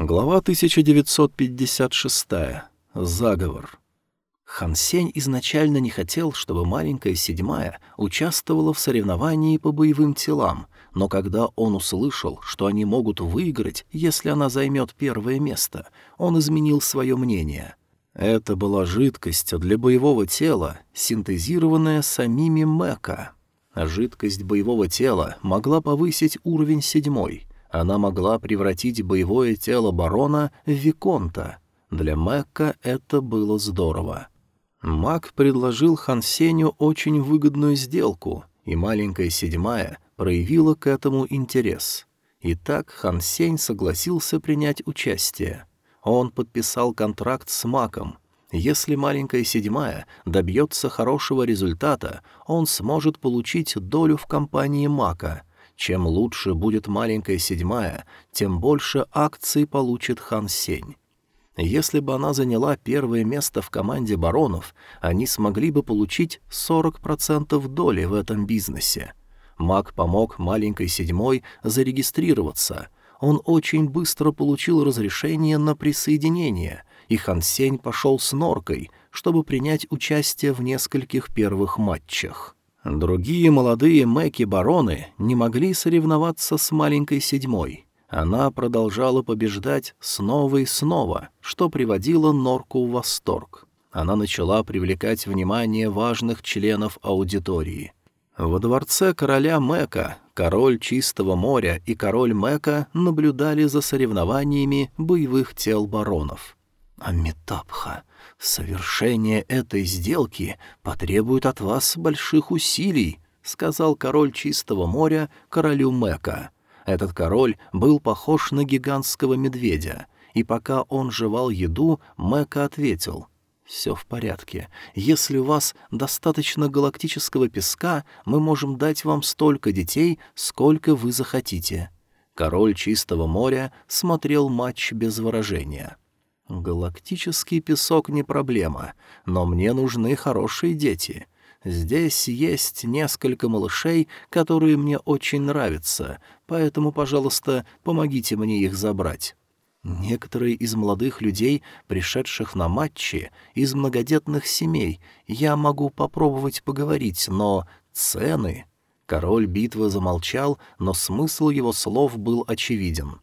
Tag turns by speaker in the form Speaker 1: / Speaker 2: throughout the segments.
Speaker 1: Глава 1956. Заговор. Хан Сень изначально не хотел, чтобы маленькая седьмая участвовала в соревновании по боевым телам, но когда он услышал, что они могут выиграть, если она займет первое место, он изменил свое мнение. Это была жидкость для боевого тела, синтезированная самими Мэка. Жидкость боевого тела могла повысить уровень седьмой — она могла превратить боевое тело барона в Виконта. Для Мэкка это было здорово. Мак предложил Хансеню очень выгодную сделку, и маленькая седьмая проявила к этому интерес. Итак, Хан Сень согласился принять участие. Он подписал контракт с Маком. Если маленькая седьмая добьется хорошего результата, он сможет получить долю в компании Мака — чем лучше будет маленькая седьмая, тем больше акций получит Хан Сень. Если бы она заняла первое место в команде баронов, они смогли бы получить 40% доли в этом бизнесе. Маг помог маленькой седьмой зарегистрироваться. Он очень быстро получил разрешение на присоединение, и Хан Сень пошел с норкой, чтобы принять участие в нескольких первых матчах. Другие молодые Мэки-бароны не могли соревноваться с маленькой седьмой. Она продолжала побеждать снова и снова, что приводило Норку в восторг. Она начала привлекать внимание важных членов аудитории. Во дворце короля Мэка король Чистого моря и король Мэка наблюдали за соревнованиями боевых тел баронов. «Амитабха, «Совершение этой сделки потребует от вас больших усилий», — сказал король Чистого моря королю Мека. Этот король был похож на гигантского медведя, и пока он жевал еду, Мека ответил — «Все в порядке. Если у вас достаточно галактического песка, мы можем дать вам столько детей, сколько вы захотите». Король Чистого моря смотрел матч без выражения. Галактический песок не проблема, но мне нужны хорошие дети. Здесь есть несколько малышей, которые мне очень нравятся, поэтому, пожалуйста, помогите мне их забрать. Некоторые из молодых людей, пришедших на матчи, из многодетных семей, я могу попробовать поговорить, но цены... Король битвы замолчал, но смысл его слов был очевиден.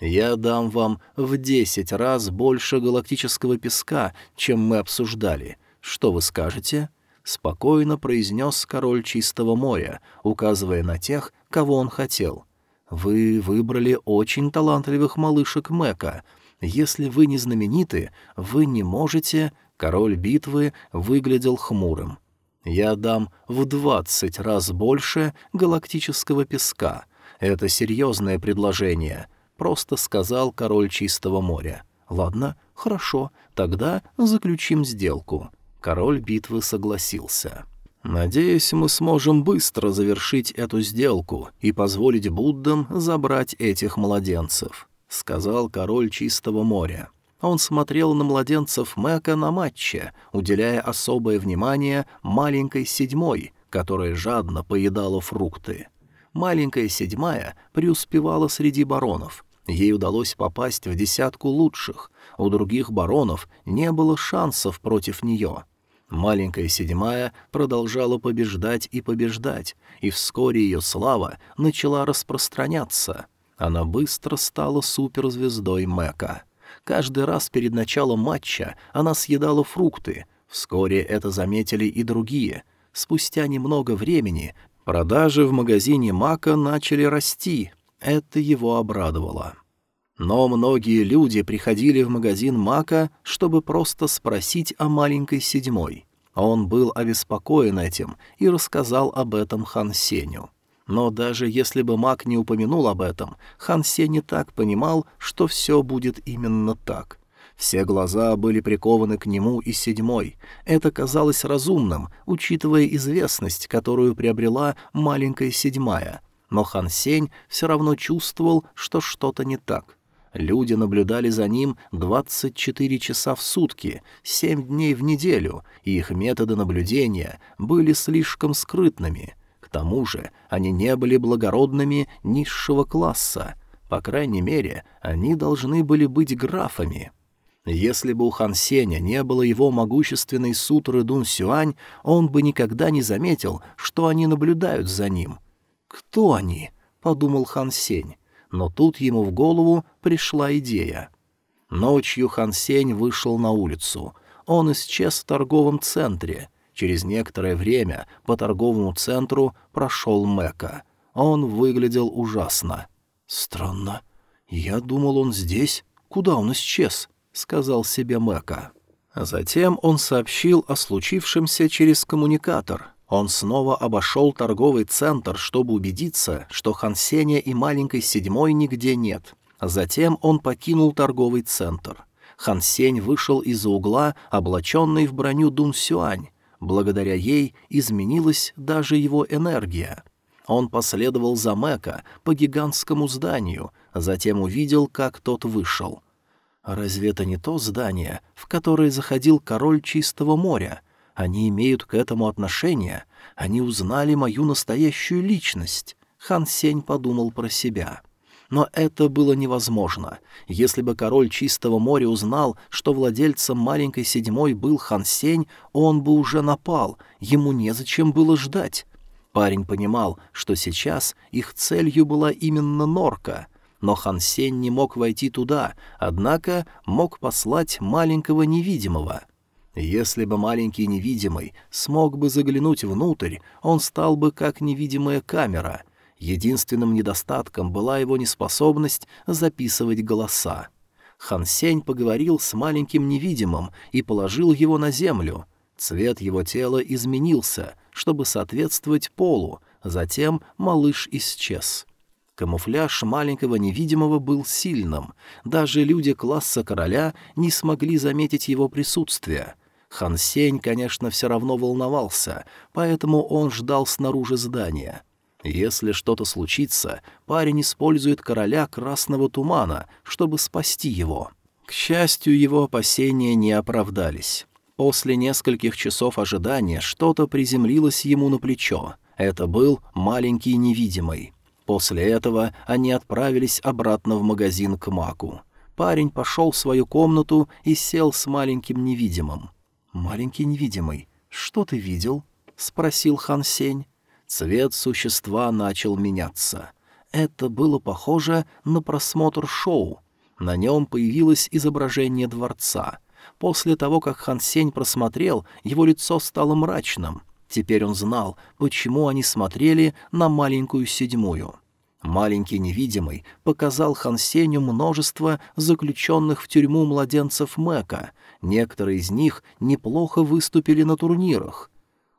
Speaker 1: Я дам вам в десять раз больше галактического песка, чем мы обсуждали. Что вы скажете?» — спокойно произнес король Чистого моря, указывая на тех, кого он хотел. «Вы выбрали очень талантливых малышек Мэка. Если вы не знамениты, вы не можете...» Король битвы выглядел хмурым. «Я дам в двадцать раз больше галактического песка. Это серьезное предложение. — просто сказал король Чистого моря. «Ладно, хорошо, тогда заключим сделку». Король битвы согласился. «Надеюсь, мы сможем быстро завершить эту сделку и позволить Буддам забрать этих младенцев», — сказал король Чистого моря. Он смотрел на младенцев Мэка на матче, уделяя особое внимание маленькой седьмой, которая жадно поедала фрукты. Маленькая седьмая преуспевала среди баронов. Ей удалось попасть в десятку лучших. У других баронов не было шансов против нее. Маленькая седьмая продолжала побеждать и побеждать, и вскоре ее слава начала распространяться. Она быстро стала суперзвездой Мэка. Каждый раз перед началом матча она съедала фрукты. Вскоре это заметили и другие. Спустя немного времени Продажи в магазине Мака начали расти, это его обрадовало. Но многие люди приходили в магазин Мака, чтобы просто спросить о маленькой седьмой. Он был обеспокоен этим и рассказал об этом Хан Сеню. Но даже если бы Мак не упомянул об этом, Хан Сень и так понимал, что все будет именно так — все глаза были прикованы к нему и седьмой. Это казалось разумным, учитывая известность, которую приобрела маленькая седьмая. Но Хан Сень все равно чувствовал, что что-то не так. Люди наблюдали за ним 24 часа в сутки, 7 дней в неделю, и их методы наблюдения были слишком скрытными. К тому же они не были благородными низшего класса — По крайней мере, они должны были быть графами. Если бы у Хан Сеня не было его могущественной сутры Дун Сюань, он бы никогда не заметил, что они наблюдают за ним. «Кто они?» — подумал Хан Сень. Но тут ему в голову пришла идея. Ночью Хан Сень вышел на улицу. Он исчез в торговом центре. Через некоторое время по торговому центру прошел Мэка. Он выглядел ужасно. «Странно. Я думал, он здесь. Куда он исчез?» — сказал себе Мэка. Затем он сообщил о случившемся через коммуникатор. Он снова обошел торговый центр, чтобы убедиться, что Хансеня и маленькой седьмой нигде нет. Затем он покинул торговый центр. Хансень вышел из-за угла, облаченный в броню Дун Сюань. Благодаря ей изменилась даже его энергия. Он последовал за Мэка по гигантскому зданию, затем увидел, как тот вышел. Разве это не то здание, в которое заходил король Чистого моря? Они имеют к этому отношение. Они узнали мою настоящую личность. Хан Сень подумал про себя. Но это было невозможно. Если бы король Чистого моря узнал, что владельцем маленькой седьмой был Хан Сень, он бы уже напал, ему незачем было ждать. Парень понимал, что сейчас их целью была именно норка — но Хан Сень не мог войти туда, однако мог послать маленького невидимого. Если бы маленький невидимый смог бы заглянуть внутрь, он стал бы как невидимая камера. Единственным недостатком была его неспособность записывать голоса. Хан Сень поговорил с маленьким невидимым и положил его на землю. Цвет его тела изменился, чтобы соответствовать полу, затем малыш исчез. Камуфляж маленького невидимого был сильным. Даже люди класса короля не смогли заметить его присутствие. Хан Сень, конечно, все равно волновался, поэтому он ждал снаружи здания. Если что-то случится, парень использует короля красного тумана, чтобы спасти его. К счастью, его опасения не оправдались. После нескольких часов ожидания что-то приземлилось ему на плечо. Это был маленький невидимый. После этого они отправились обратно в магазин к Маку. Парень пошел в свою комнату и сел с маленьким невидимым. «Маленький невидимый, что ты видел?» — спросил Хан Сень. Цвет существа начал меняться. Это было похоже на просмотр шоу. На нем появилось изображение дворца. После того, как Хан Сень просмотрел, его лицо стало мрачным — Теперь он знал, почему они смотрели на маленькую седьмую. Маленький невидимый показал Хансеню множество заключенных в тюрьму младенцев Мэка. Некоторые из них неплохо выступили на турнирах.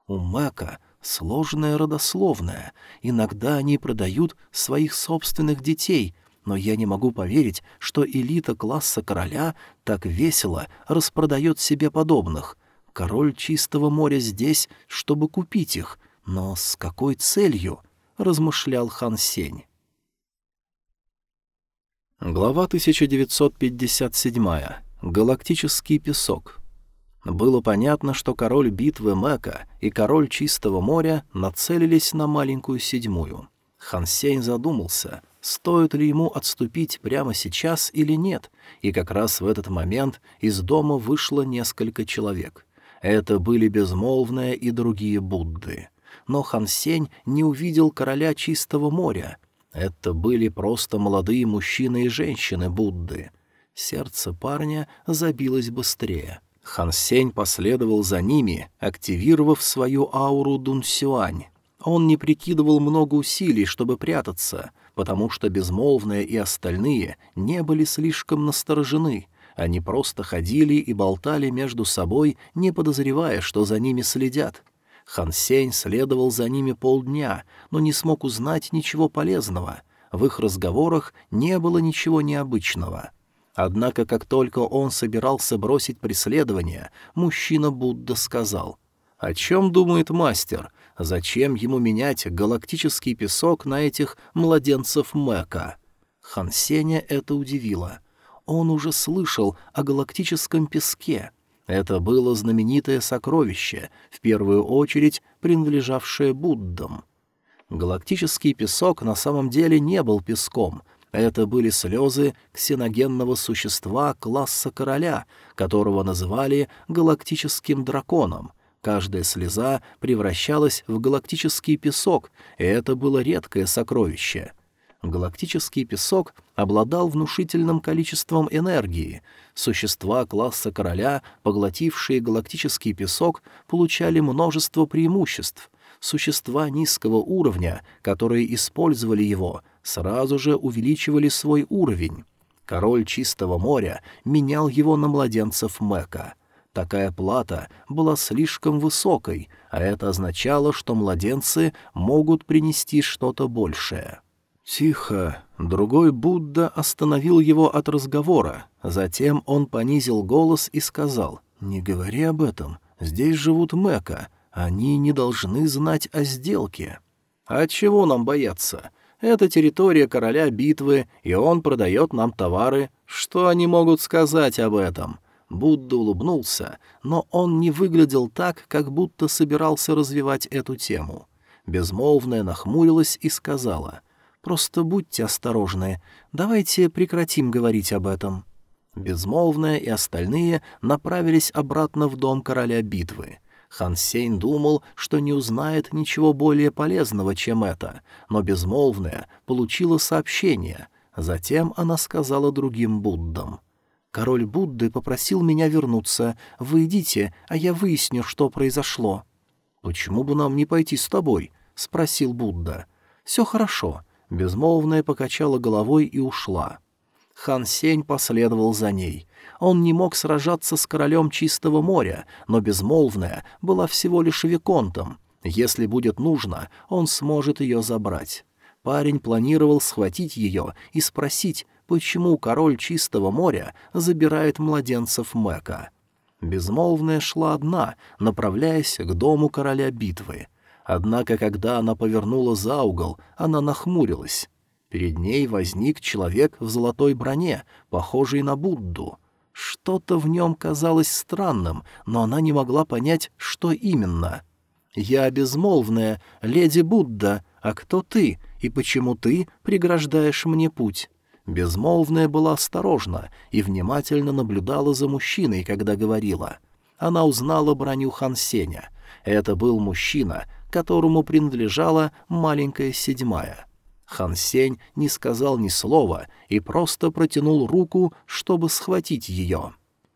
Speaker 1: У Мэка сложная родословная. Иногда они продают своих собственных детей, но я не могу поверить, что элита класса короля так весело распродает себе подобных — Король Чистого моря здесь, чтобы купить их, но с какой целью? — размышлял Хан Сень. Глава 1957. Галактический песок. Было понятно, что король битвы Мэка и король Чистого моря нацелились на маленькую седьмую. Хан Сень задумался, стоит ли ему отступить прямо сейчас или нет, и как раз в этот момент из дома вышло несколько человек. Это были безмолвные и другие Будды. Но Хансень не увидел короля Чистого моря. Это были просто молодые мужчины и женщины Будды. Сердце парня забилось быстрее. Хансень последовал за ними, активировав свою ауру Дунсюань. Он не прикидывал много усилий, чтобы прятаться, потому что безмолвные и остальные не были слишком насторожены — они просто ходили и болтали между собой, не подозревая, что за ними следят. Хан Сень следовал за ними полдня, но не смог узнать ничего полезного. В их разговорах не было ничего необычного. Однако, как только он собирался бросить преследование, мужчина Будда сказал, «О чем думает мастер? Зачем ему менять галактический песок на этих младенцев Мэка?» Хан Сеня это удивило — он уже слышал о галактическом песке. Это было знаменитое сокровище, в первую очередь принадлежавшее Буддам. Галактический песок на самом деле не был песком. Это были слезы ксеногенного существа класса короля, которого называли галактическим драконом. Каждая слеза превращалась в галактический песок, и это было редкое сокровище. Галактический песок обладал внушительным количеством энергии. Существа класса короля, поглотившие галактический песок, получали множество преимуществ. Существа низкого уровня, которые использовали его, сразу же увеличивали свой уровень. Король Чистого моря менял его на младенцев Мека. Такая плата была слишком высокой, а это означало, что младенцы могут принести что-то большее. Тихо. Другой Будда остановил его от разговора. Затем он понизил голос и сказал, «Не говори об этом. Здесь живут Мека. Они не должны знать о сделке». «А чего нам бояться? Это территория короля битвы, и он продает нам товары. Что они могут сказать об этом?» Будда улыбнулся, но он не выглядел так, как будто собирался развивать эту тему. Безмолвная нахмурилась и сказала, «Просто будьте осторожны. Давайте прекратим говорить об этом». Безмолвная и остальные направились обратно в дом короля битвы. Хан Сень думал, что не узнает ничего более полезного, чем это, но безмолвная получила сообщение. Затем она сказала другим Буддам. «Король Будды попросил меня вернуться. Вы идите, а я выясню, что произошло». «Почему бы нам не пойти с тобой?» — спросил Будда. «Все хорошо». Безмолвная покачала головой и ушла. Хан Сень последовал за ней. Он не мог сражаться с королем Чистого моря, но Безмолвная была всего лишь виконтом. Если будет нужно, он сможет ее забрать. Парень планировал схватить ее и спросить, почему король Чистого моря забирает младенцев Мэка. Безмолвная шла одна, направляясь к дому короля битвы. Однако, когда она повернула за угол, она нахмурилась. Перед ней возник человек в золотой броне, похожий на Будду. Что-то в нем казалось странным, но она не могла понять, что именно. «Я безмолвная, леди Будда, а кто ты, и почему ты преграждаешь мне путь?» Безмолвная была осторожна и внимательно наблюдала за мужчиной, когда говорила. Она узнала броню Хансеня. Это был мужчина, которому принадлежала маленькая седьмая. Хан Сень не сказал ни слова и просто протянул руку, чтобы схватить ее.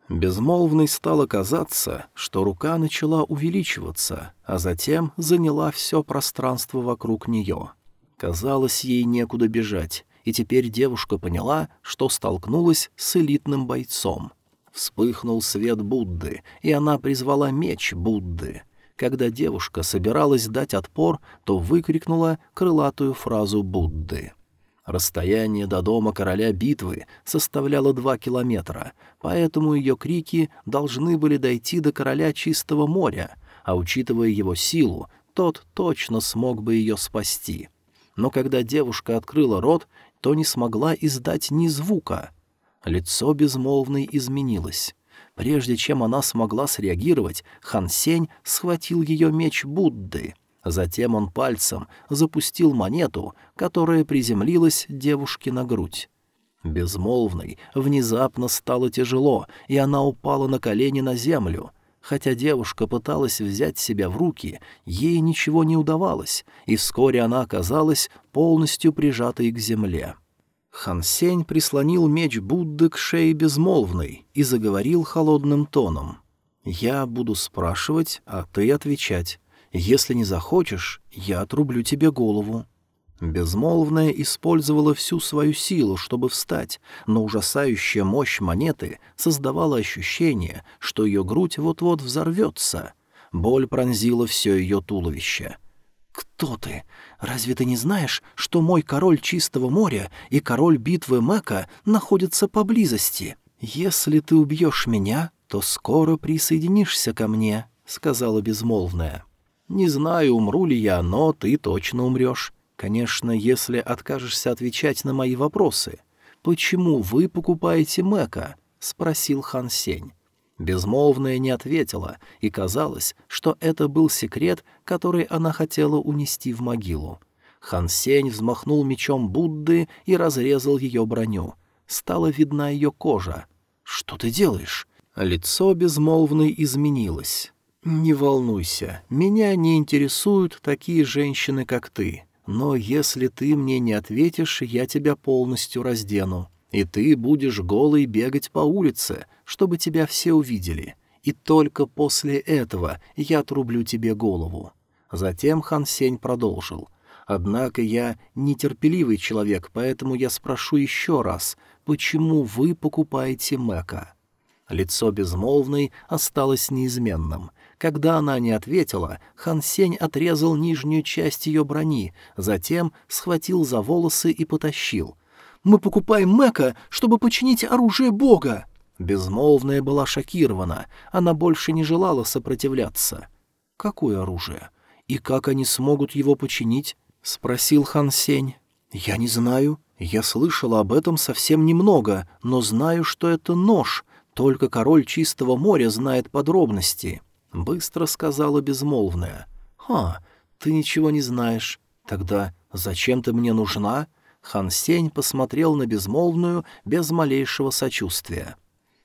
Speaker 1: Безмолвной стало казаться, что рука начала увеличиваться, а затем заняла все пространство вокруг нее. Казалось, ей некуда бежать, и теперь девушка поняла, что столкнулась с элитным бойцом. Вспыхнул свет Будды, и она призвала меч Будды — когда девушка собиралась дать отпор, то выкрикнула крылатую фразу Будды. Расстояние до дома короля битвы составляло два километра, поэтому ее крики должны были дойти до короля Чистого моря, а учитывая его силу, тот точно смог бы ее спасти. Но когда девушка открыла рот, то не смогла издать ни звука. Лицо безмолвной изменилось. Прежде чем она смогла среагировать, Хан Сень схватил ее меч Будды. Затем он пальцем запустил монету, которая приземлилась девушке на грудь. Безмолвной внезапно стало тяжело, и она упала на колени на землю. Хотя девушка пыталась взять себя в руки, ей ничего не удавалось, и вскоре она оказалась полностью прижатой к земле. Хансень прислонил меч Будды к шее безмолвной и заговорил холодным тоном. «Я буду спрашивать, а ты отвечать. Если не захочешь, я отрублю тебе голову». Безмолвная использовала всю свою силу, чтобы встать, но ужасающая мощь монеты создавала ощущение, что ее грудь вот-вот взорвется. Боль пронзила все ее туловище — «Кто ты? Разве ты не знаешь, что мой король Чистого моря и король битвы Мэка находятся поблизости? Если ты убьешь меня, то скоро присоединишься ко мне», — сказала безмолвная. «Не знаю, умру ли я, но ты точно умрешь. Конечно, если откажешься отвечать на мои вопросы. Почему вы покупаете Мэка?» — спросил Хан Сень. Безмолвная не ответила, и казалось, что это был секрет, который она хотела унести в могилу. Хан Сень взмахнул мечом Будды и разрезал ее броню. Стала видна ее кожа. «Что ты делаешь?» Лицо безмолвной изменилось. «Не волнуйся, меня не интересуют такие женщины, как ты. Но если ты мне не ответишь, я тебя полностью раздену, и ты будешь голый бегать по улице, чтобы тебя все увидели. И только после этого я отрублю тебе голову». Затем Хан Сень продолжил. «Однако я нетерпеливый человек, поэтому я спрошу еще раз, почему вы покупаете Мэка?» Лицо безмолвной осталось неизменным. Когда она не ответила, Хан Сень отрезал нижнюю часть ее брони, затем схватил за волосы и потащил. «Мы покупаем Мэка, чтобы починить оружие Бога!» Безмолвная была шокирована, она больше не желала сопротивляться. «Какое оружие? И как они смогут его починить?» — спросил Хан Сень. «Я не знаю. Я слышала об этом совсем немного, но знаю, что это нож. Только король Чистого моря знает подробности». — быстро сказала безмолвная. «Ха, ты ничего не знаешь. Тогда зачем ты мне нужна?» Хан Сень посмотрел на безмолвную без малейшего сочувствия.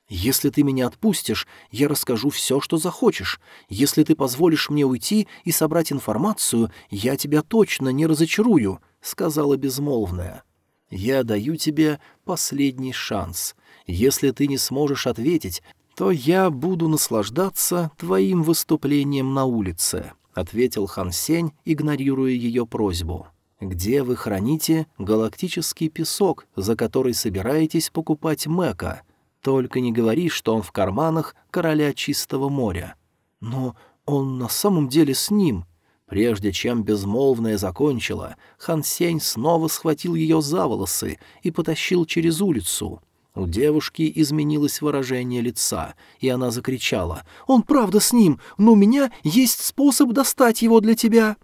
Speaker 1: «Если ты меня отпустишь, я расскажу все, что захочешь. Если ты позволишь мне уйти и собрать информацию, я тебя точно не разочарую», — сказала безмолвная. «Я даю тебе последний шанс. Если ты не сможешь ответить, то я буду наслаждаться твоим выступлением на улице», — ответил Хан Сень, игнорируя ее просьбу. «Где вы храните галактический песок, за который собираетесь покупать Мэка? Только не говори, что он в карманах короля Чистого моря». «Но он на самом деле с ним», Прежде чем безмолвная закончила, Хан Сень снова схватил ее за волосы и потащил через улицу. У девушки изменилось выражение лица, и она закричала. «Он правда с ним, но у меня есть способ достать его для тебя!»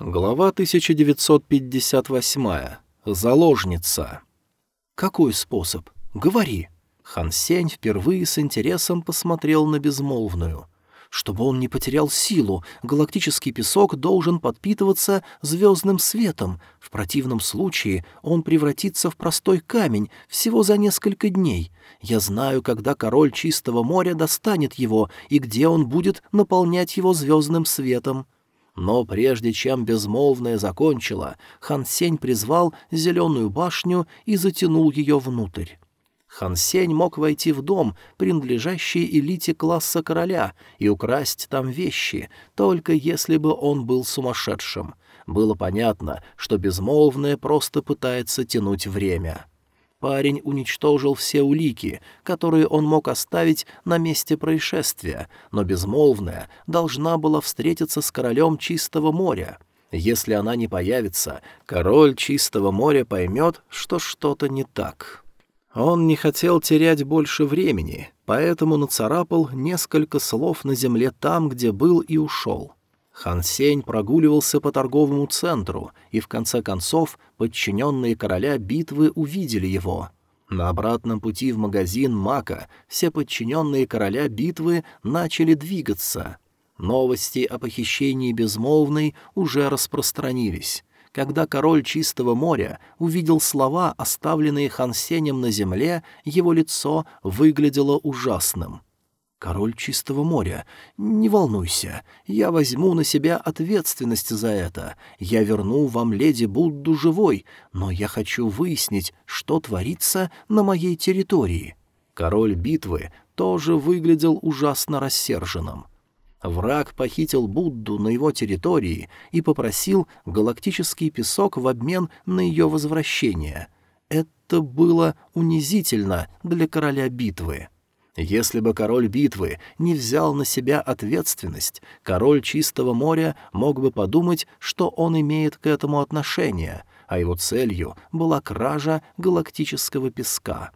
Speaker 1: Глава 1958. Заложница. «Какой способ? Говори!» Хан Сень впервые с интересом посмотрел на безмолвную — чтобы он не потерял силу, галактический песок должен подпитываться звездным светом. В противном случае он превратится в простой камень всего за несколько дней. Я знаю, когда король Чистого моря достанет его и где он будет наполнять его звездным светом. Но прежде чем безмолвная закончила, Хан Сень призвал зеленую башню и затянул ее внутрь. Хан Сень мог войти в дом, принадлежащий элите класса короля, и украсть там вещи, только если бы он был сумасшедшим. Было понятно, что безмолвное просто пытается тянуть время. Парень уничтожил все улики, которые он мог оставить на месте происшествия, но безмолвная должна была встретиться с королем Чистого моря. Если она не появится, король Чистого моря поймет, что что-то не так. Он не хотел терять больше времени, поэтому нацарапал несколько слов на земле там, где был и ушел. Хан Сень прогуливался по торговому центру, и в конце концов подчиненные короля битвы увидели его. На обратном пути в магазин Мака все подчиненные короля битвы начали двигаться. Новости о похищении Безмолвной уже распространились. Когда король Чистого моря увидел слова, оставленные Хансенем на земле, его лицо выглядело ужасным. «Король Чистого моря, не волнуйся, я возьму на себя ответственность за это. Я верну вам леди Будду живой, но я хочу выяснить, что творится на моей территории». Король битвы тоже выглядел ужасно рассерженным. Враг похитил Будду на его территории и попросил галактический песок в обмен на ее возвращение. Это было унизительно для короля битвы. Если бы король битвы не взял на себя ответственность, король Чистого моря мог бы подумать, что он имеет к этому отношение, а его целью была кража галактического песка.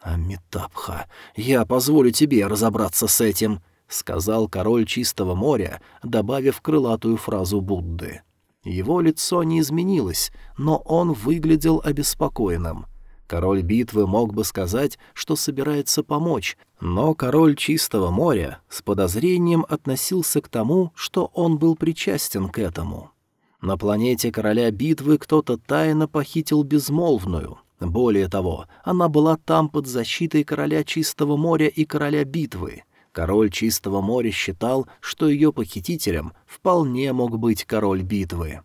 Speaker 1: «Амитабха, я позволю тебе разобраться с этим», — сказал король Чистого моря, добавив крылатую фразу Будды. Его лицо не изменилось, но он выглядел обеспокоенным. Король битвы мог бы сказать, что собирается помочь, но король Чистого моря с подозрением относился к тому, что он был причастен к этому. На планете Короля Битвы кто-то тайно похитил Безмолвную. Более того, она была там под защитой Короля Чистого моря и Короля Битвы. Король Чистого моря считал, что ее похитителем вполне мог быть Король Битвы.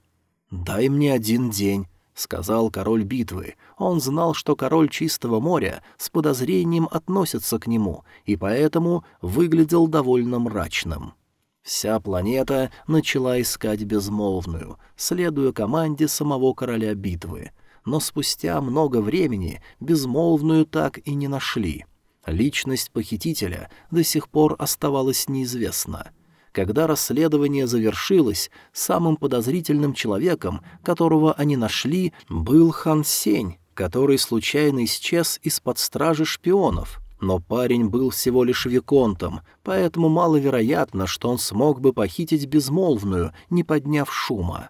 Speaker 1: «Дай мне один день», — сказал король битвы. Он знал, что король Чистого моря с подозрением относится к нему, и поэтому выглядел довольно мрачным. Вся планета начала искать безмолвную, следуя команде самого короля битвы. Но спустя много времени безмолвную так и не нашли. Личность похитителя до сих пор оставалась неизвестна. Когда расследование завершилось, самым подозрительным человеком, которого они нашли, был Хан Сень, который случайно исчез из-под стражи шпионов — но парень был всего лишь виконтом, поэтому маловероятно, что он смог бы похитить безмолвную, не подняв шума.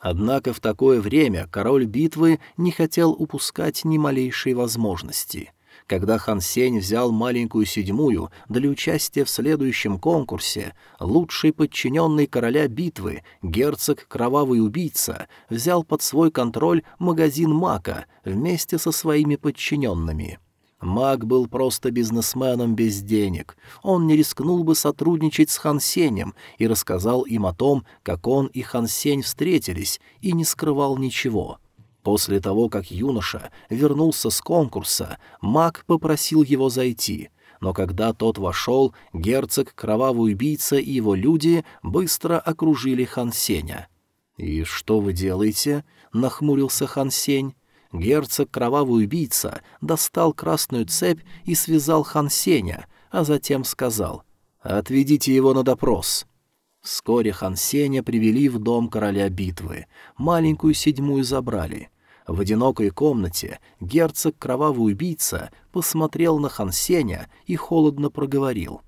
Speaker 1: Однако в такое время король битвы не хотел упускать ни малейшей возможности. Когда Хан Сень взял маленькую седьмую для участия в следующем конкурсе, лучший подчиненный короля битвы, герцог Кровавый Убийца, взял под свой контроль магазин Мака вместе со своими подчиненными — Маг был просто бизнесменом без денег. Он не рискнул бы сотрудничать с Хан Сенем и рассказал им о том, как он и Хан Сень встретились, и не скрывал ничего. После того, как юноша вернулся с конкурса, маг попросил его зайти — но когда тот вошел, герцог, кровавый убийца и его люди быстро окружили Хан Сеня. «И что вы делаете?» — нахмурился Хан Сень. Герцог Кровавый Убийца достал красную цепь и связал Хан Сеня, а затем сказал «Отведите его на допрос». Вскоре Хан Сеня привели в дом короля битвы. Маленькую седьмую забрали. В одинокой комнате герцог Кровавый Убийца посмотрел на Хан Сеня и холодно проговорил.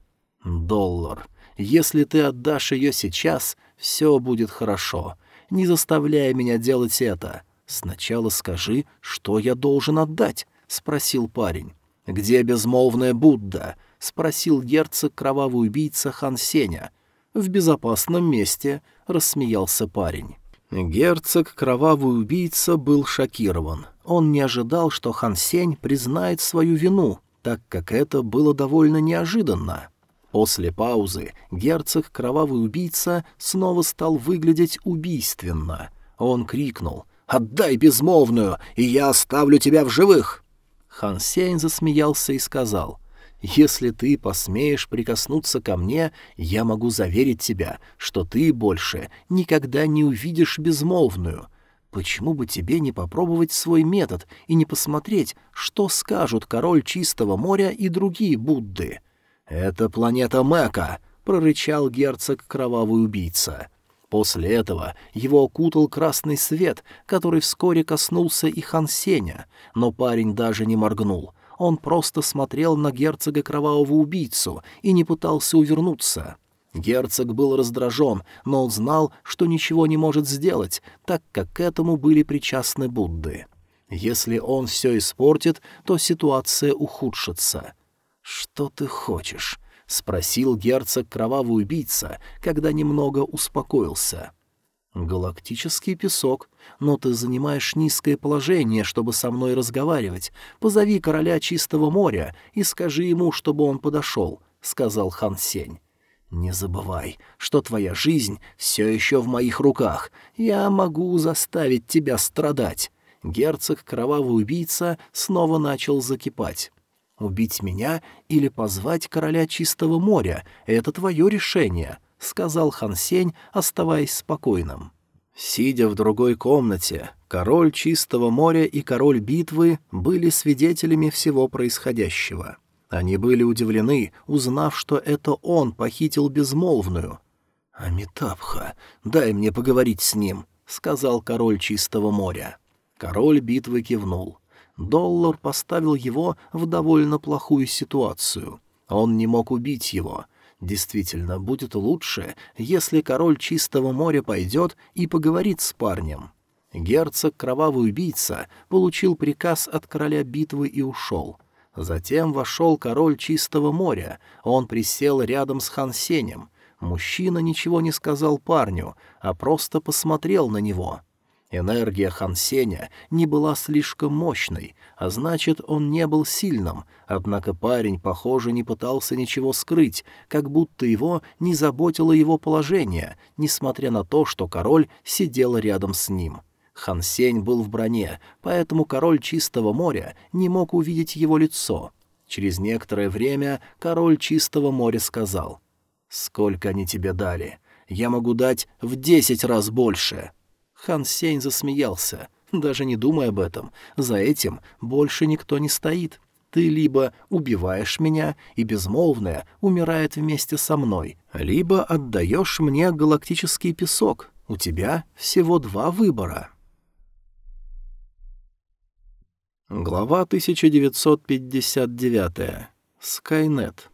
Speaker 1: «Доллар, если ты отдашь ее сейчас, все будет хорошо. Не заставляй меня делать это. «Сначала скажи, что я должен отдать?» — спросил парень. «Где безмолвная Будда?» — спросил герцог кровавый убийца Хан Сеня. «В безопасном месте», — рассмеялся парень. Герцог кровавый убийца был шокирован. Он не ожидал, что Хан Сень признает свою вину, так как это было довольно неожиданно. После паузы герцог кровавый убийца снова стал выглядеть убийственно. Он крикнул — Отдай безмолвную, и я оставлю тебя в живых!» Хан Сень засмеялся и сказал, «Если ты посмеешь прикоснуться ко мне, я могу заверить тебя, что ты больше никогда не увидишь безмолвную. Почему бы тебе не попробовать свой метод и не посмотреть, что скажут король Чистого моря и другие Будды?» «Это планета Мэка», — прорычал герцог Кровавый Убийца. После этого его окутал красный свет, который вскоре коснулся и Хан Сеня, но парень даже не моргнул. Он просто смотрел на герцога кровавого убийцу и не пытался увернуться. Герцог был раздражен, но он знал, что ничего не может сделать, так как к этому были причастны Будды. Если он все испортит, то ситуация ухудшится. «Что ты хочешь?» — спросил герцог кровавый убийца, когда немного успокоился. «Галактический песок, но ты занимаешь низкое положение, чтобы со мной разговаривать. Позови короля Чистого моря и скажи ему, чтобы он подошел», — сказал Хан Сень. «Не забывай, что твоя жизнь все еще в моих руках. Я могу заставить тебя страдать». Герцог Кровавый Убийца снова начал закипать. Убить меня или позвать короля Чистого моря — это твое решение», — сказал Хан Сень, оставаясь спокойным. Сидя в другой комнате, король Чистого моря и король битвы были свидетелями всего происходящего. Они были удивлены, узнав, что это он похитил безмолвную. «Амитабха, дай мне поговорить с ним», — сказал король Чистого моря. Король битвы кивнул. Доллар поставил его в довольно плохую ситуацию. Он не мог убить его. Действительно, будет лучше, если король Чистого моря пойдет и поговорит с парнем. Герцог Кровавый Убийца получил приказ от короля битвы и ушел. Затем вошел король Чистого моря. Он присел рядом с Хан Сенем. Мужчина ничего не сказал парню, а просто посмотрел на него. Энергия Хан Сеня не была слишком мощной, а значит, он не был сильным, однако парень, похоже, не пытался ничего скрыть, как будто его не заботило его положение, несмотря на то, что король сидел рядом с ним. Хан Сень был в броне, поэтому король Чистого моря не мог увидеть его лицо. Через некоторое время король Чистого моря сказал, «Сколько они тебе дали? Я могу дать в десять раз больше». Хан Сень засмеялся. «Даже не думай об этом. За этим больше никто не стоит. Ты либо убиваешь меня, и безмолвная умирает вместе со мной, либо отдаешь мне галактический песок. У тебя всего два выбора». Глава 1959. Скайнет.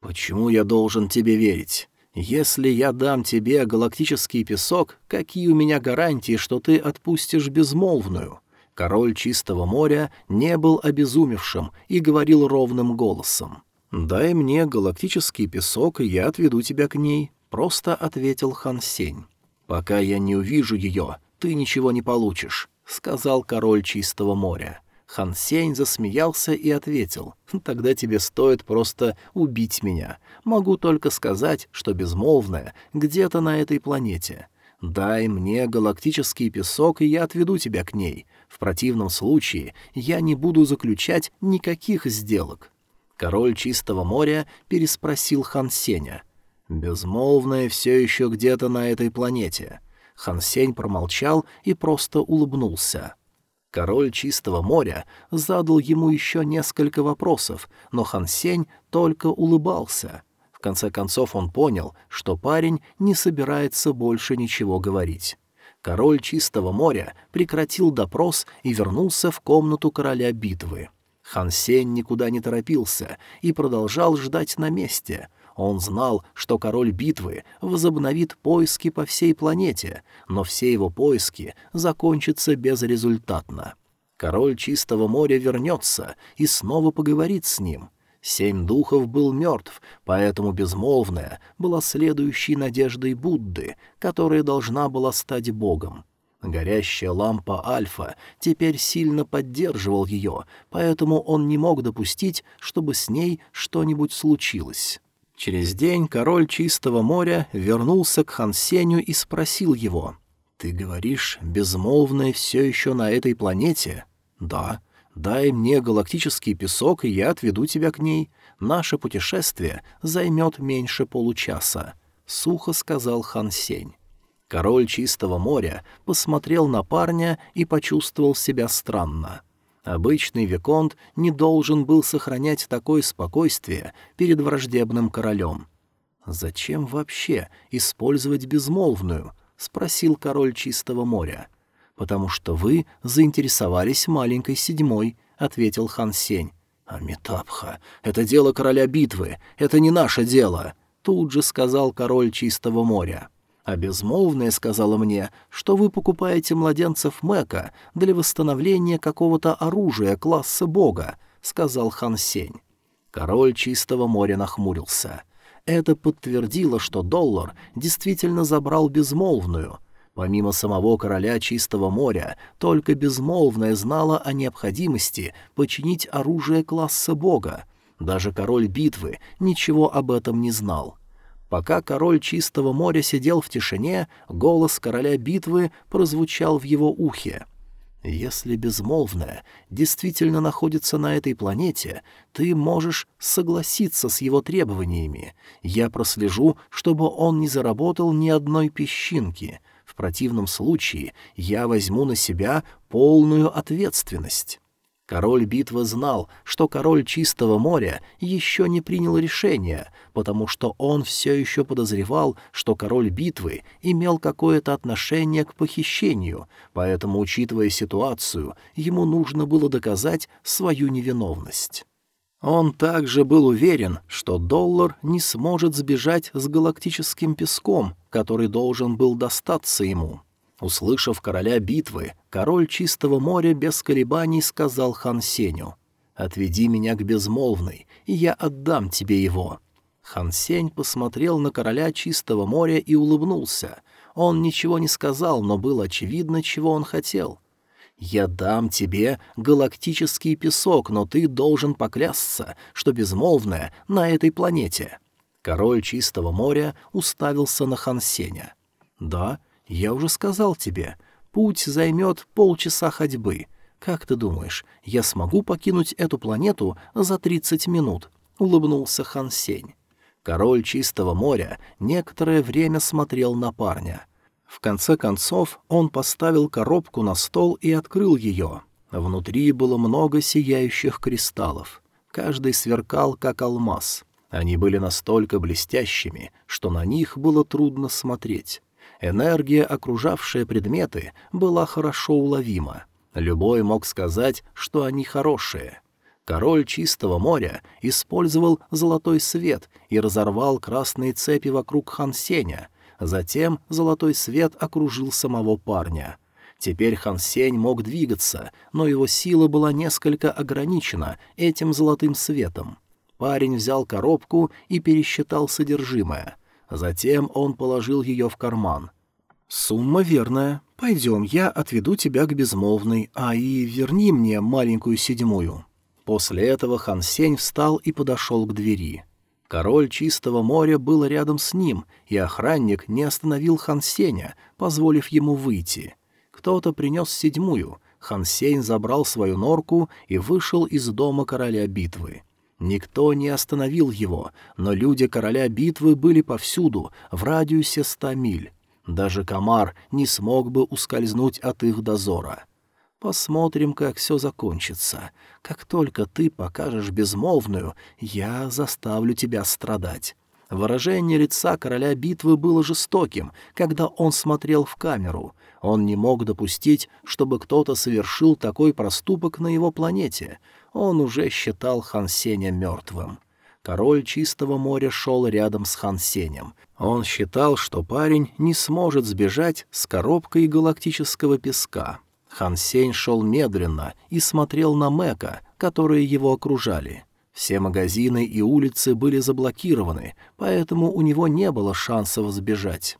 Speaker 1: «Почему я должен тебе верить? Если я дам тебе галактический песок, какие у меня гарантии, что ты отпустишь безмолвную?» Король Чистого моря не был обезумевшим и говорил ровным голосом. «Дай мне галактический песок, и я отведу тебя к ней», — просто ответил Хан Сень. «Пока я не увижу ее, ты ничего не получишь», — сказал король Чистого моря. Хан Сень засмеялся и ответил, «Тогда тебе стоит просто убить меня. Могу только сказать, что безмолвная где-то на этой планете. Дай мне галактический песок, и я отведу тебя к ней. В противном случае я не буду заключать никаких сделок». Король Чистого моря переспросил Хан Сеня. «Безмолвная все еще где-то на этой планете». Хан Сень промолчал и просто улыбнулся. Король Чистого моря задал ему еще несколько вопросов, но Хан Сень только улыбался. В конце концов он понял, что парень не собирается больше ничего говорить. Король Чистого моря прекратил допрос и вернулся в комнату короля битвы. Хан Сень никуда не торопился и продолжал ждать на месте — он знал, что король битвы возобновит поиски по всей планете, но все его поиски закончатся безрезультатно. Король Чистого моря вернется и снова поговорит с ним. Семь духов был мертв, поэтому безмолвная была следующей надеждой Будды, которая должна была стать богом. Горящая лампа Альфа теперь сильно поддерживал ее, поэтому он не мог допустить, чтобы с ней что-нибудь случилось. Через день король Чистого моря вернулся к Хансеню и спросил его. «Ты говоришь, безмолвное все еще на этой планете?» «Да. Дай мне галактический песок, и я отведу тебя к ней. Наше путешествие займет меньше получаса», — сухо сказал Хан Сень. Король Чистого моря посмотрел на парня и почувствовал себя странно. Обычный Виконт не должен был сохранять такое спокойствие перед враждебным королем. «Зачем вообще использовать безмолвную?» — спросил король Чистого моря. «Потому что вы заинтересовались маленькой седьмой», — ответил хан Сень. «Амитабха, это дело короля битвы, это не наше дело», — тут же сказал король Чистого моря. А безмолвная сказала мне, что вы покупаете младенцев Мэка для восстановления какого-то оружия класса бога, — сказал Хан Сень. Король Чистого моря нахмурился. Это подтвердило, что доллар действительно забрал безмолвную. Помимо самого короля Чистого моря, только безмолвная знала о необходимости починить оружие класса бога. Даже король битвы ничего об этом не знал. — Пока король Чистого моря сидел в тишине, голос короля битвы прозвучал в его ухе. «Если безмолвная действительно находится на этой планете, ты можешь согласиться с его требованиями. Я прослежу, чтобы он не заработал ни одной песчинки. В противном случае я возьму на себя полную ответственность». Король битвы знал, что король Чистого моря еще не принял решения, потому что он все еще подозревал, что король битвы имел какое-то отношение к похищению, поэтому, учитывая ситуацию, ему нужно было доказать свою невиновность. Он также был уверен, что доллар не сможет сбежать с галактическим песком, который должен был достаться ему. Услышав короля битвы, король Чистого моря без колебаний сказал хан Сеню, «Отведи меня к безмолвной, и я отдам тебе его». Хан Сень посмотрел на короля Чистого моря и улыбнулся. Он ничего не сказал, но было очевидно, чего он хотел. «Я дам тебе галактический песок, но ты должен поклясться, что безмолвное на этой планете». Король Чистого моря уставился на Хан Сеня. «Да, я уже сказал тебе, путь займет полчаса ходьбы. Как ты думаешь, я смогу покинуть эту планету за тридцать минут?» — улыбнулся Хан Сень. Король Чистого моря некоторое время смотрел на парня. В конце концов он поставил коробку на стол и открыл ее. Внутри было много сияющих кристаллов. Каждый сверкал, как алмаз. Они были настолько блестящими, что на них было трудно смотреть. Энергия, окружавшая предметы, была хорошо уловима. Любой мог сказать, что они хорошие. Король Чистого моря использовал золотой свет и разорвал красные цепи вокруг Хансеня. Затем золотой свет окружил самого парня. Теперь Хансень мог двигаться, но его сила была несколько ограничена этим золотым светом. Парень взял коробку и пересчитал содержимое. Затем он положил ее в карман. «Сумма верная. Пойдем, я отведу тебя к безмолвной, а и верни мне маленькую седьмую». После этого Хан Сень встал и подошел к двери. Король Чистого моря был рядом с ним, и охранник не остановил Хан Сеня, позволив ему выйти. Кто-то принес седьмую, Хан Сень забрал свою норку и вышел из дома короля битвы. Никто не остановил его, но люди короля битвы были повсюду, в радиусе ста миль. Даже комар не смог бы ускользнуть от их дозора. Посмотрим, как все закончится. Как только ты покажешь безмолвную, я заставлю тебя страдать». Выражение лица короля битвы было жестоким, когда он смотрел в камеру. Он не мог допустить, чтобы кто-то совершил такой проступок на его планете. Он уже считал Хансеня мертвым. Король Чистого моря шел рядом с Хансенем. Он считал, что парень не сможет сбежать с коробкой галактического песка. Хан Сень шел медленно и смотрел на Мэка, которые его окружали. Все магазины и улицы были заблокированы, поэтому у него не было шансов сбежать.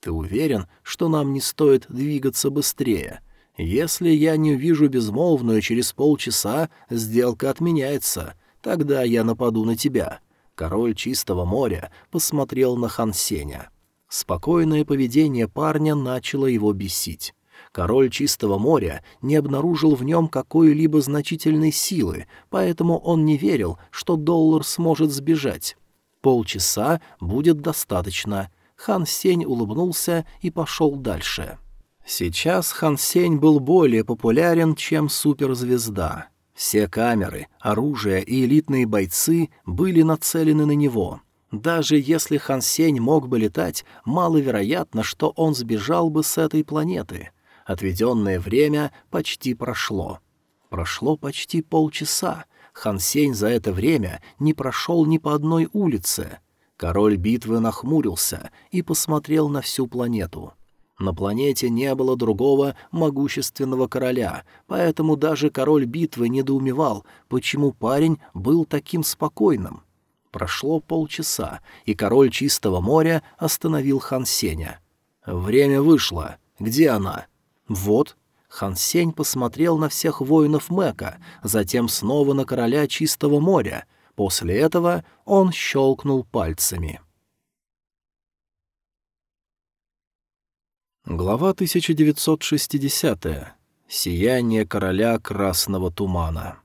Speaker 1: «Ты уверен, что нам не стоит двигаться быстрее? Если я не увижу безмолвную через полчаса, сделка отменяется. Тогда я нападу на тебя». Король Чистого моря посмотрел на Хан Сеня. Спокойное поведение парня начало его бесить. Король Чистого моря не обнаружил в нем какой-либо значительной силы, поэтому он не верил, что доллар сможет сбежать. Полчаса будет достаточно. Хан Сень улыбнулся и пошел дальше. Сейчас Хан Сень был более популярен, чем суперзвезда. Все камеры, оружие и элитные бойцы были нацелены на него. Даже если Хан Сень мог бы летать, маловероятно, что он сбежал бы с этой планеты. Отведенное время почти прошло. Прошло почти полчаса. Хан Сень за это время не прошел ни по одной улице. Король битвы нахмурился и посмотрел на всю планету. На планете не было другого могущественного короля, поэтому даже король битвы недоумевал, почему парень был таким спокойным. Прошло полчаса, и король Чистого моря остановил Хан Сеня. «Время вышло. Где она?» «Вот». Хан Сень посмотрел на всех воинов Мэка, затем снова на короля Чистого моря. После этого он щелкнул пальцами. Глава 1960. Сияние короля красного тумана.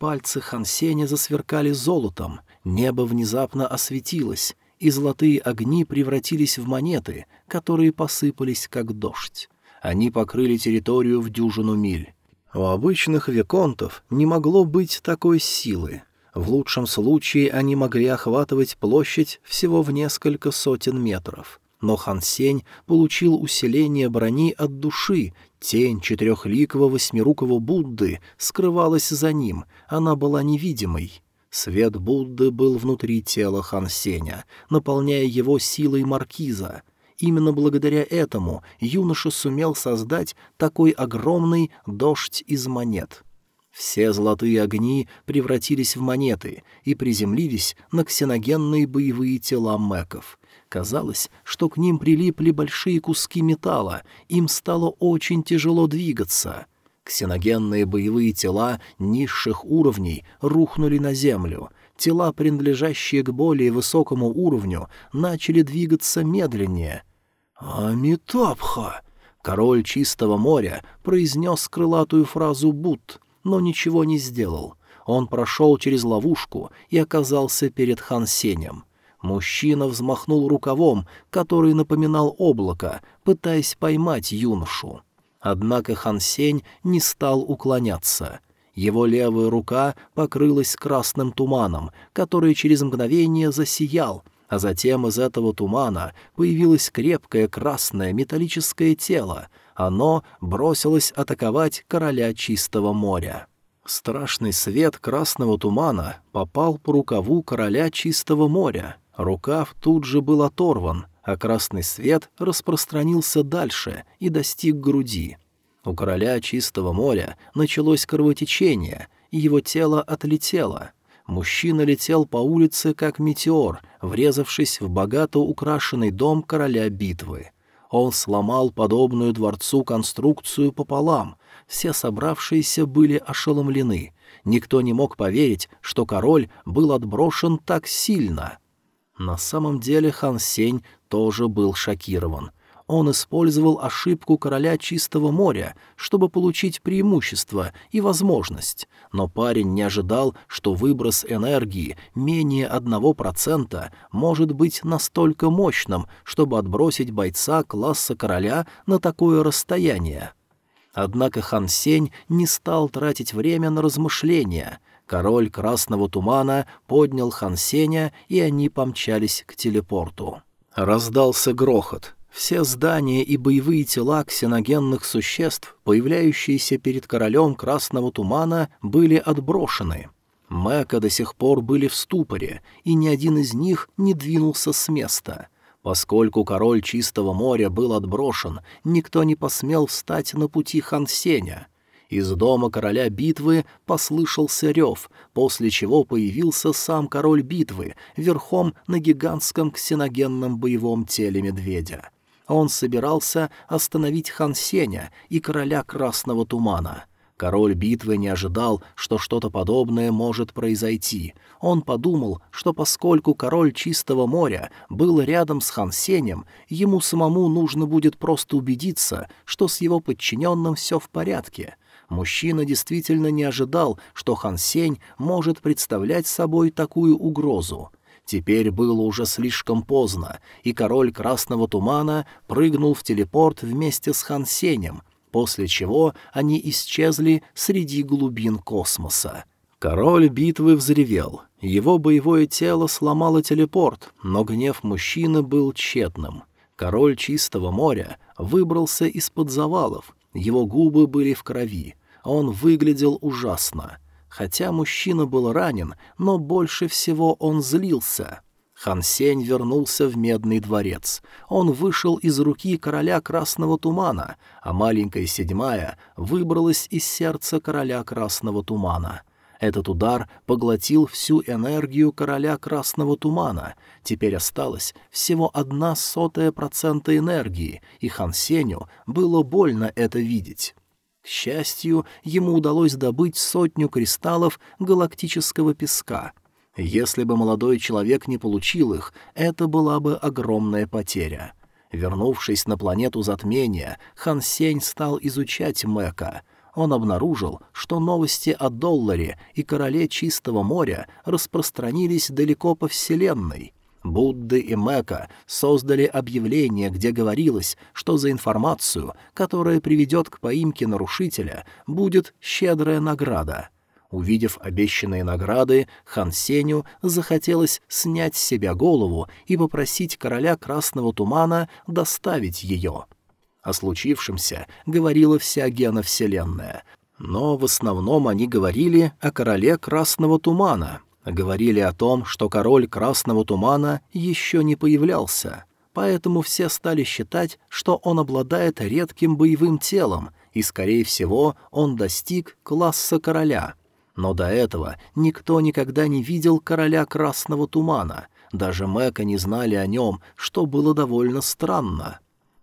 Speaker 1: Пальцы Хан Сеня засверкали золотом, небо внезапно осветилось, и золотые огни превратились в монеты, которые посыпались как дождь. Они покрыли территорию в дюжину миль. У обычных виконтов не могло быть такой силы. В лучшем случае они могли охватывать площадь всего в несколько сотен метров. Но Хан Сень получил усиление брони от души, тень четырехликого восьмирукого Будды скрывалась за ним, она была невидимой. Свет Будды был внутри тела Хан Сеня, наполняя его силой маркиза — Именно благодаря этому юноша сумел создать такой огромный дождь из монет. Все золотые огни превратились в монеты и приземлились на ксеногенные боевые тела мэков. Казалось, что к ним прилипли большие куски металла, им стало очень тяжело двигаться. Ксеногенные боевые тела низших уровней рухнули на землю. Тела, принадлежащие к более высокому уровню, начали двигаться медленнее. «Амитабха!» Король Чистого моря произнес крылатую фразу «Бут», но ничего не сделал. Он прошел через ловушку и оказался перед Хан Сенем. Мужчина взмахнул рукавом, который напоминал облако, пытаясь поймать юношу. Однако Хан Сень не стал уклоняться. Его левая рука покрылась красным туманом, который через мгновение засиял, а затем из этого тумана появилось крепкое красное металлическое тело. Оно бросилось атаковать короля Чистого моря. Страшный свет красного тумана попал по рукаву короля Чистого моря, Рукав тут же был оторван, а красный свет распространился дальше и достиг груди. У короля Чистого моря началось кровотечение, и его тело отлетело. Мужчина летел по улице, как метеор, врезавшись в богато украшенный дом короля битвы. Он сломал подобную дворцу конструкцию пополам. Все собравшиеся были ошеломлены. Никто не мог поверить, что король был отброшен так сильно — на самом деле Хан Сень тоже был шокирован. Он использовал ошибку короля Чистого моря, чтобы получить преимущество и возможность, но парень не ожидал, что выброс энергии менее одного процента может быть настолько мощным, чтобы отбросить бойца класса короля на такое расстояние. Однако Хан Сень не стал тратить время на размышления. Король Красного Тумана поднял Хансеня, и они помчались к телепорту. Раздался грохот. Все здания и боевые тела ксеногенных существ, появляющиеся перед королем Красного Тумана, были отброшены. Мэка до сих пор были в ступоре, и ни один из них не двинулся с места. Поскольку король Чистого моря был отброшен, никто не посмел встать на пути Хансеня — из дома короля битвы послышался рев, после чего появился сам король битвы, верхом на гигантском ксеногенном боевом теле медведя. Он собирался остановить хан Сеня и короля Красного Тумана. Король битвы не ожидал, что что-то подобное может произойти. Он подумал, что поскольку король Чистого моря был рядом с хан Сенем, ему самому нужно будет просто убедиться, что с его подчиненным все в порядке — Мужчина действительно не ожидал, что Хан Сень может представлять собой такую угрозу. Теперь было уже слишком поздно, и король Красного Тумана прыгнул в телепорт вместе с Хан Сенем, после чего они исчезли среди глубин космоса. Король битвы взревел. Его боевое тело сломало телепорт, но гнев мужчины был тщетным. Король Чистого моря выбрался из-под завалов, его губы были в крови, он выглядел ужасно. Хотя мужчина был ранен, но больше всего он злился. Хан Сень вернулся в Медный дворец. Он вышел из руки короля Красного Тумана, а маленькая седьмая выбралась из сердца короля Красного Тумана. Этот удар поглотил всю энергию короля Красного Тумана. Теперь осталось всего одна сотая процента энергии, и Хан Сеню было больно это видеть. К счастью, ему удалось добыть сотню кристаллов галактического песка. Если бы молодой человек не получил их, это была бы огромная потеря. Вернувшись на планету затмения, Хан Сень стал изучать Мэка. Он обнаружил, что новости о долларе и короле Чистого моря распространились далеко по Вселенной — Будды и Мэка создали объявление, где говорилось, что за информацию, которая приведет к поимке нарушителя, будет щедрая награда. Увидев обещанные награды, Хан Сеню захотелось снять с себя голову и попросить короля Красного Тумана доставить ее. О случившемся говорила вся гена Вселенная, но в основном они говорили о короле Красного Тумана — Говорили о том, что король Красного Тумана еще не появлялся, поэтому все стали считать, что он обладает редким боевым телом, и, скорее всего, он достиг класса короля. Но до этого никто никогда не видел короля красного тумана, даже Мэка не знали о нем, что было довольно странно.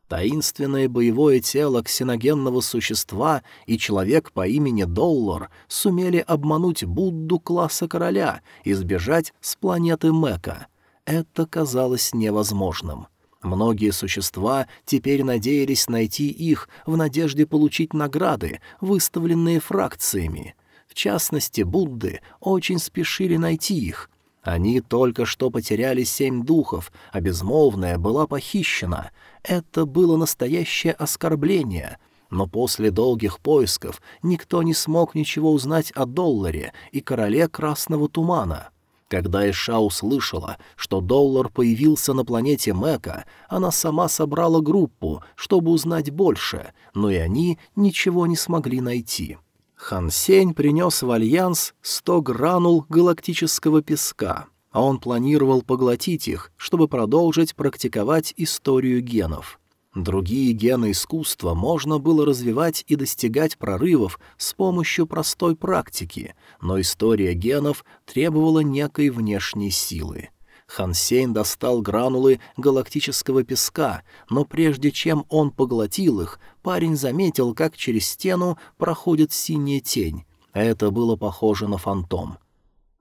Speaker 1: Таинственное боевое тело ксеногенного существа и человек по имени Доллар сумели обмануть Будду класса короля и сбежать с планеты Мэка. Это казалось невозможным. Многие существа теперь надеялись найти их в надежде получить награды, выставленные фракциями. В частности, Будды очень спешили найти их, они только что потеряли семь духов, а безмолвная была похищена. Это было настоящее оскорбление. Но после долгих поисков никто не смог ничего узнать о Долларе и короле Красного Тумана. Когда Иша услышала, что Доллар появился на планете Мека, она сама собрала группу, чтобы узнать больше, но и они ничего не смогли найти. Хань Сень принес в Альянс сто гранул галактического песка, а он планировал поглотить их, чтобы продолжить практиковать историю генов. Другие гено-искусства можно было развивать и достигать прорывов с помощью простой практики, но история генов требовала некой внешней силы. Хань Сень достал гранулы галактического песка, но прежде чем он поглотил их, парень заметил, как через стену проходит синяя тень. Это было похоже на фантом.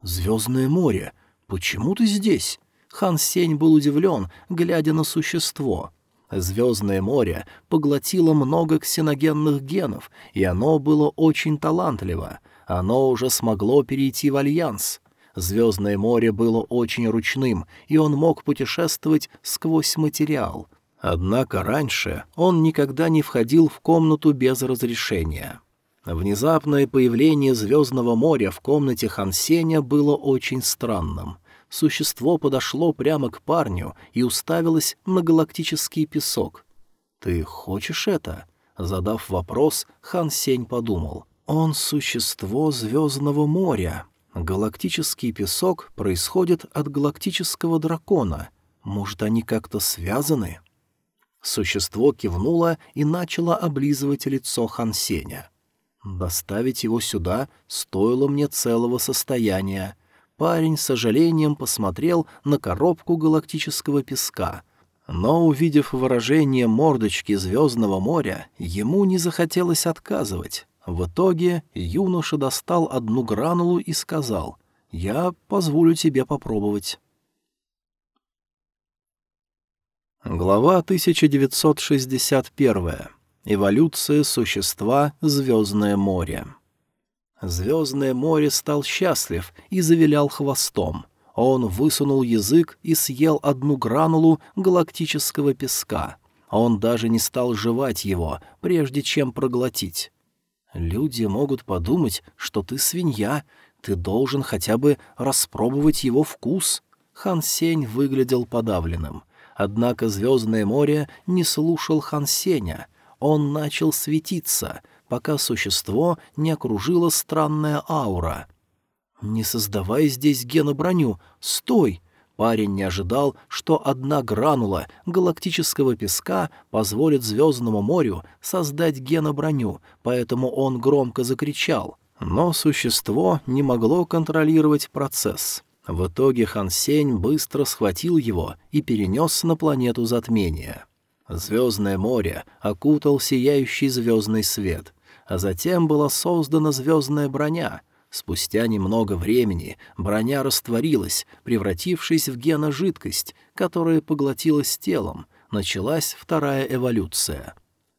Speaker 1: «Звездное море! Почему ты здесь?» Хан Сень был удивлен, глядя на существо. Звездное море поглотило много ксеногенных генов, и оно было очень талантливо. Оно уже смогло перейти в Альянс. Звездное море было очень ручным, и он мог путешествовать сквозь материал. Однако раньше он никогда не входил в комнату без разрешения. Внезапное появление Звездного моря в комнате Хансеня было очень странным. Существо подошло прямо к парню и уставилось на галактический песок. «Ты хочешь это?» Задав вопрос, Хан Сень подумал. «Он — существо Звездного моря. Галактический песок происходит от галактического дракона. Может, они как-то связаны? Существо кивнуло и начало облизывать лицо Хансеня. Доставить его сюда стоило мне целого состояния. Парень с сожалением посмотрел на коробку галактического песка — но, увидев выражение мордочки Звездного моря, ему не захотелось отказывать. В итоге юноша достал одну гранулу и сказал «Я позволю тебе попробовать». Глава 1961. Эволюция существа Звездное море. Звездное море стал счастлив и завилял хвостом. Он высунул язык и съел одну гранулу галактического песка. Он даже не стал жевать его, прежде чем проглотить. Люди могут подумать, что ты свинья, ты должен хотя бы распробовать его вкус. Хан Сень выглядел подавленным. Однако Звездное море не слушал Хан Сеня. Он начал светиться, пока существо не окружило странная аура. «Не создавай здесь геноброню! Стой!» Парень не ожидал, что одна гранула галактического песка позволит Звездному морю создать геноброню, поэтому он громко закричал. Но существо не могло контролировать процесс. В итоге Хан Сень быстро схватил его и перенес на планету затмения. Звездное море окутал сияющий звездный свет, а затем была создана звездная броня — Спустя немного времени броня растворилась, превратившись в геножидкость, которая поглотилась телом. Началась вторая эволюция.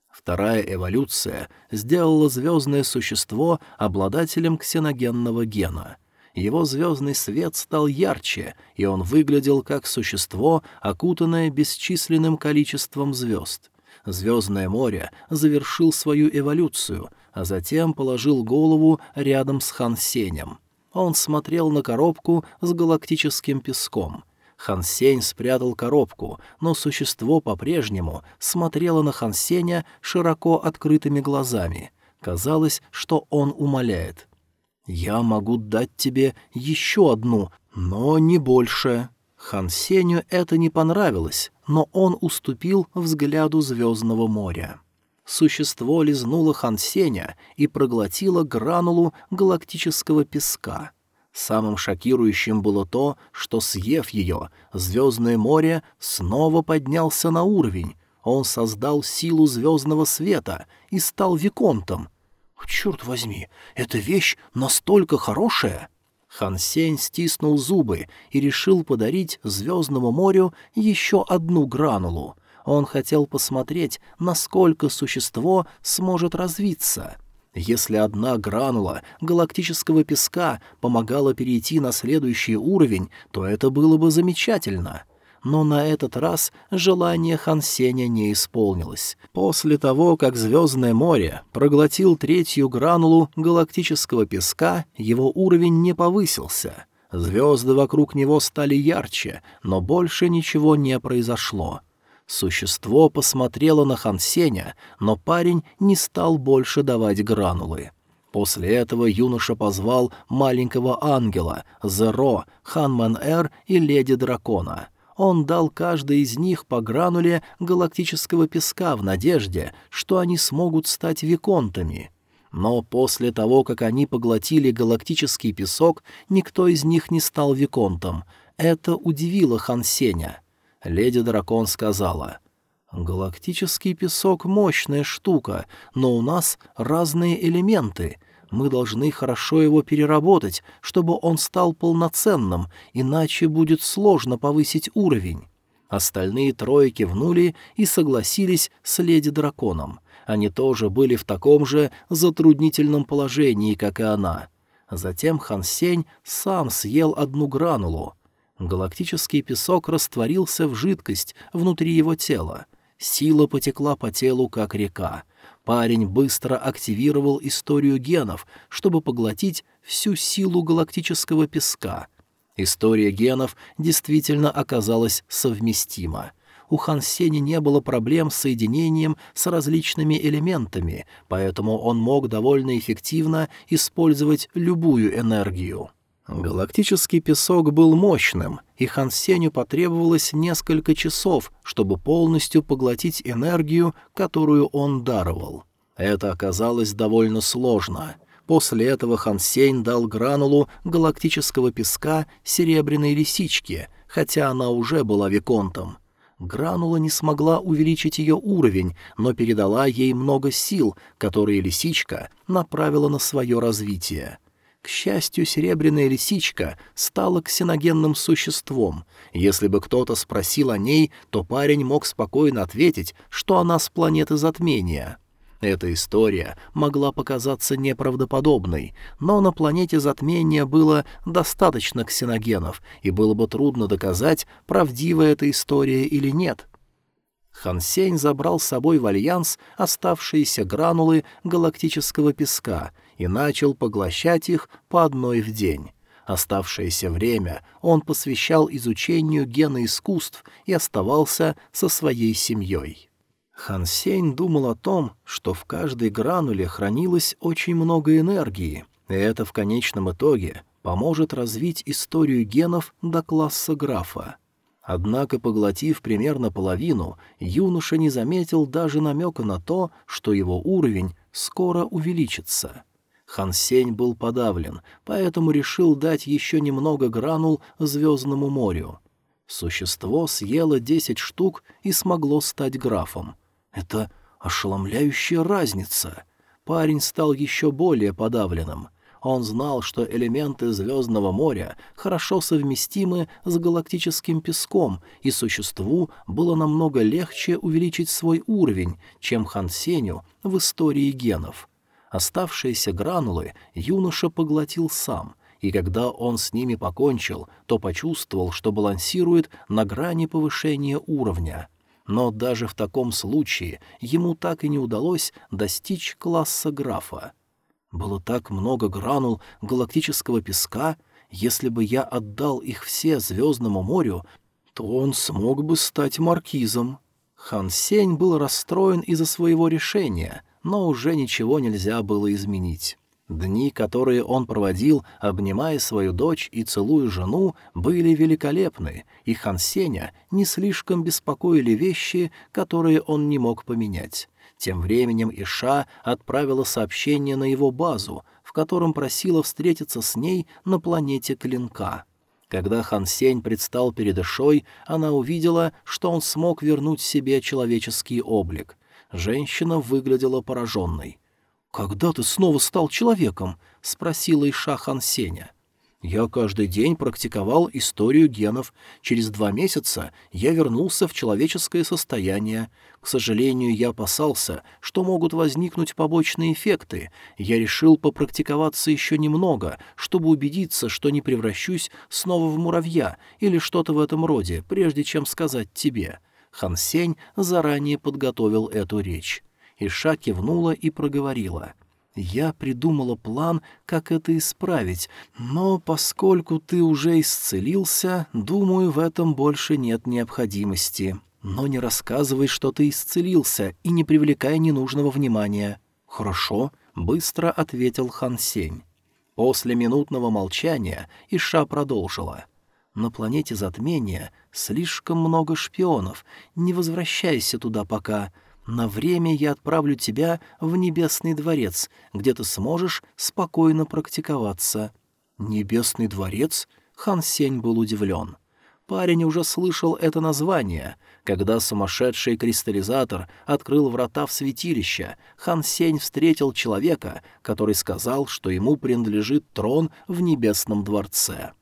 Speaker 1: Вторая эволюция сделала звездное существо обладателем ксеногенного гена. Его звездный свет стал ярче, и он выглядел как существо, окутанное бесчисленным количеством звезд. Звездное море завершил свою эволюцию — а затем положил голову рядом с Хан Сенем. Он смотрел на коробку с галактическим песком. Хан Сень спрятал коробку, но существо по-прежнему смотрело на Хан Сеня широко открытыми глазами. Казалось, что он умоляет. «Я могу дать тебе еще одну, но не больше». Хан Сеню это не понравилось, но он уступил взгляду Звездного моря. существо лизнуло Хансеня и проглотило гранулу галактического песка. Самым шокирующим было то, что, съев ее, Звездное море снова поднялся на уровень. Он создал силу звездного света и стал виконтом. «Черт возьми, эта вещь настолько хорошая!» Хан Сень стиснул зубы и решил подарить Звездному морю еще одну гранулу. Он хотел посмотреть, насколько существо сможет развиться. Если одна гранула галактического песка помогала перейти на следующий уровень, то это было бы замечательно. — но на этот раз желание Хансеня не исполнилось. После того, как Звездное море проглотил третью гранулу галактического песка, его уровень не повысился. Звезды вокруг него стали ярче, но больше ничего не произошло. Существо посмотрело на Хансеня, но парень не стал больше давать гранулы. После этого юноша позвал маленького ангела, Зеро, Ханман-Эр и Леди Дракона — он дал каждой из них по грануле галактического песка в надежде, что они смогут стать виконтами. Но после того, как они поглотили галактический песок, никто из них не стал виконтом. Это удивило Хан Сеня. Леди-дракон сказала, «Галактический песок — мощная штука, но у нас разные элементы — мы должны хорошо его переработать, чтобы он стал полноценным, иначе будет сложно повысить уровень. Остальные трое кивнули и согласились с леди-драконом. Они тоже были в таком же затруднительном положении, как и она. Затем Хан Сень сам съел одну гранулу. Галактический песок растворился в жидкость внутри его тела. Сила потекла по телу, как река. Парень быстро активировал историю генов, чтобы поглотить всю силу галактического песка. История генов действительно оказалась совместима. У Хан Сени не было проблем с соединением с различными элементами, поэтому он мог довольно эффективно использовать любую энергию. Галактический песок был мощным, и Хан Сеню потребовалось несколько часов, чтобы полностью поглотить энергию, которую он даровал. Это оказалось довольно сложно. После этого Хан Сень дал гранулу галактического песка серебряной лисичке, хотя она уже была виконтом. Гранула не смогла увеличить ее уровень, но передала ей много сил, которые лисичка направила на свое развитие — к счастью, серебряная лисичка стала ксеногенным существом. Если бы кто-то спросил о ней, то парень мог спокойно ответить, что она с планеты затмения. Эта история могла показаться неправдоподобной, но на планете затмения было достаточно ксеногенов, и было бы трудно доказать, правдива эта история или нет. Хансень забрал с собой в альянс оставшиеся гранулы галактического песка — и начал поглощать их по одной в день. Оставшееся время он посвящал изучению гена искусств и оставался со своей семьей. Хан Сень думал о том, что в каждой грануле хранилось очень много энергии, и это в конечном итоге поможет развить историю генов до класса графа. Однако, поглотив примерно половину, юноша не заметил даже намека на то, что его уровень скоро увеличится — Хан Сень был подавлен, поэтому решил дать еще немного гранул Звездному морю. Существо съело десять штук и смогло стать графом. Это ошеломляющая разница. Парень стал еще более подавленным. Он знал, что элементы Звездного моря хорошо совместимы с галактическим песком, и существу было намного легче увеличить свой уровень, чем Хан Сеню в истории генов — Оставшиеся гранулы юноша поглотил сам, и когда он с ними покончил, то почувствовал, что балансирует на грани повышения уровня. Но даже в таком случае ему так и не удалось достичь класса графа. Было так много гранул галактического песка, если бы я отдал их все Звездному морю, то он смог бы стать маркизом. Хан Сень был расстроен из-за своего решения, но уже ничего нельзя было изменить. Дни, которые он проводил, обнимая свою дочь и целуя жену, были великолепны, и Хан Сеня не слишком беспокоили вещи, которые он не мог поменять. Тем временем Иша отправила сообщение на его базу, в котором просила встретиться с ней на планете Клинка. Когда Хан Сень предстал перед Ишой, она увидела, что он смог вернуть себе человеческий облик. Женщина выглядела пораженной. «Когда ты снова стал человеком?» — спросила Иша Хан Сеня. Я каждый день практиковал историю генов. Через два месяца я вернулся в человеческое состояние. К сожалению, я опасался, что могут возникнуть побочные эффекты. Я решил попрактиковаться еще немного, чтобы убедиться, что не превращусь снова в муравья или что-то в этом роде, прежде чем сказать тебе. Хан Сень заранее подготовил эту речь. Иша кивнула и проговорила — я придумала план, как это исправить, но поскольку ты уже исцелился, думаю, в этом больше нет необходимости. Но не рассказывай, что ты исцелился, и не привлекай ненужного внимания». «Хорошо», — быстро ответил Хан Сень. После минутного молчания Иша продолжила. «На планете затмения слишком много шпионов. Не возвращайся туда пока. На время я отправлю тебя в Небесный дворец, где ты сможешь спокойно практиковаться». «Небесный дворец?» Хан Сень был удивлен. Парень уже слышал это название. Когда сумасшедший кристаллизатор открыл врата в святилище, Хан Сень встретил человека, который сказал, что ему принадлежит трон в Небесном дворце.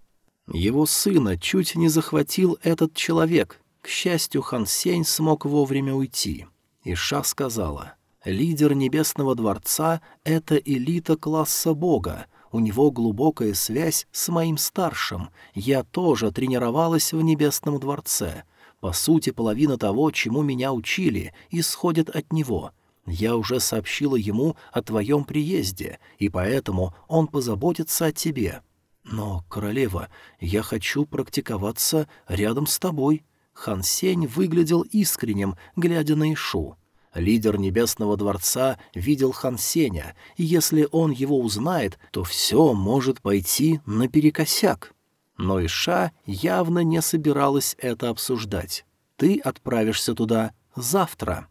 Speaker 1: Его сына чуть не захватил этот человек. К счастью, Хан Сень смог вовремя уйти. Иша сказала, «Лидер Небесного Дворца — это элита класса Бога, у него глубокая связь с моим старшим, я тоже тренировалась в Небесном Дворце. По сути, половина того, чему меня учили, исходит от него». Я уже сообщила ему о твоем приезде, и поэтому он позаботится о тебе. Но, королева, я хочу практиковаться рядом с тобой. Хан Сень выглядел искренним, глядя на Ишу. Лидер Небесного Дворца видел Хан Сеня, и если он его узнает, то все может пойти наперекосяк. Но Иша явно не собиралась это обсуждать. «Ты отправишься туда завтра».